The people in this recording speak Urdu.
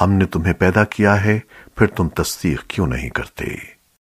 ہم نے تمہیں پیدا کیا ہے پھر تم تصدیق کیوں نہیں کرتے؟